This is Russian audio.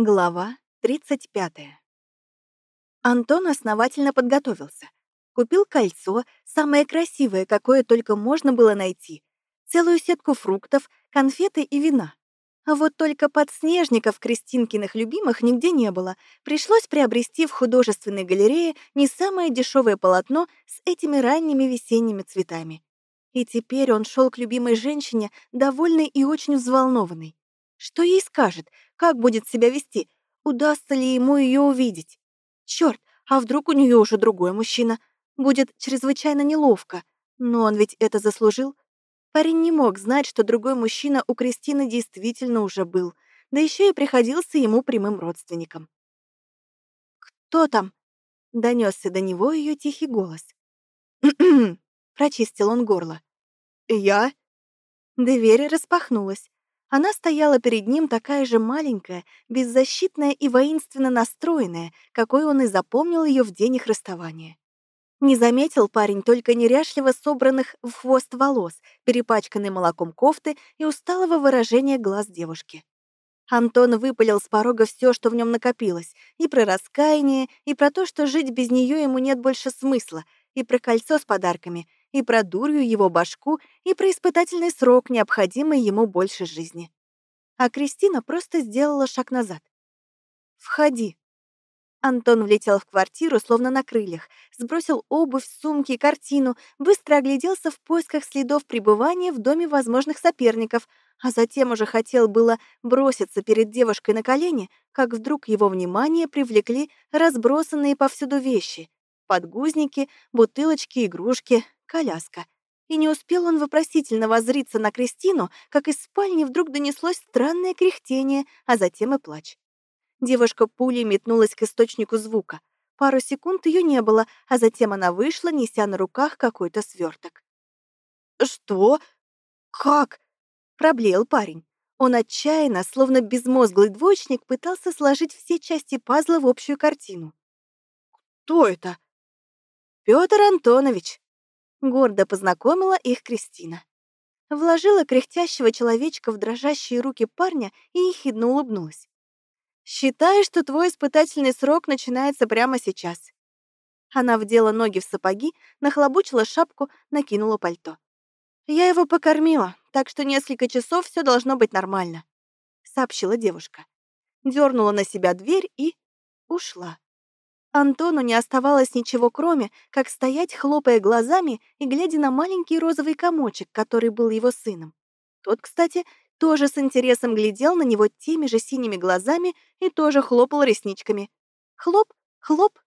Глава 35. Антон основательно подготовился. Купил кольцо, самое красивое, какое только можно было найти, целую сетку фруктов, конфеты и вина. А вот только подснежников Кристинкиных любимых нигде не было. Пришлось приобрести в художественной галерее не самое дешевое полотно с этими ранними весенними цветами. И теперь он шел к любимой женщине, довольный и очень взволнованный. Что ей скажет? Как будет себя вести? Удастся ли ему ее увидеть? Черт, а вдруг у нее уже другой мужчина? Будет чрезвычайно неловко. Но он ведь это заслужил. Парень не мог знать, что другой мужчина у Кристины действительно уже был, да еще и приходился ему прямым родственником. «Кто там?» — донесся до него ее тихий голос. прочистил он горло. «Я?» Дверь распахнулась. Она стояла перед ним такая же маленькая, беззащитная и воинственно настроенная, какой он и запомнил ее в день их расставания. Не заметил парень только неряшливо собранных в хвост волос, перепачканной молоком кофты и усталого выражения глаз девушки. Антон выпалил с порога все, что в нем накопилось, и про раскаяние, и про то, что жить без нее ему нет больше смысла, и про кольцо с подарками, и про дурью его башку, и про испытательный срок, необходимый ему больше жизни. А Кристина просто сделала шаг назад. «Входи». Антон влетел в квартиру, словно на крыльях, сбросил обувь, сумки картину, быстро огляделся в поисках следов пребывания в доме возможных соперников, а затем уже хотел было броситься перед девушкой на колени, как вдруг его внимание привлекли разбросанные повсюду вещи — подгузники, бутылочки, игрушки, коляска. И не успел он вопросительно воззриться на Кристину, как из спальни вдруг донеслось странное кряхтение, а затем и плач. Девушка пулей метнулась к источнику звука. Пару секунд ее не было, а затем она вышла, неся на руках какой-то сверток. «Что? Как?» — проблеял парень. Он отчаянно, словно безмозглый двоечник, пытался сложить все части пазла в общую картину. «Кто это?» Петр Антонович», Гордо познакомила их Кристина. Вложила кряхтящего человечка в дрожащие руки парня и ехидно улыбнулась. «Считай, что твой испытательный срок начинается прямо сейчас». Она вдела ноги в сапоги, нахлобучила шапку, накинула пальто. «Я его покормила, так что несколько часов все должно быть нормально», — сообщила девушка. Дернула на себя дверь и ушла. Антону не оставалось ничего кроме, как стоять, хлопая глазами и глядя на маленький розовый комочек, который был его сыном. Тот, кстати, тоже с интересом глядел на него теми же синими глазами и тоже хлопал ресничками. Хлоп, хлоп.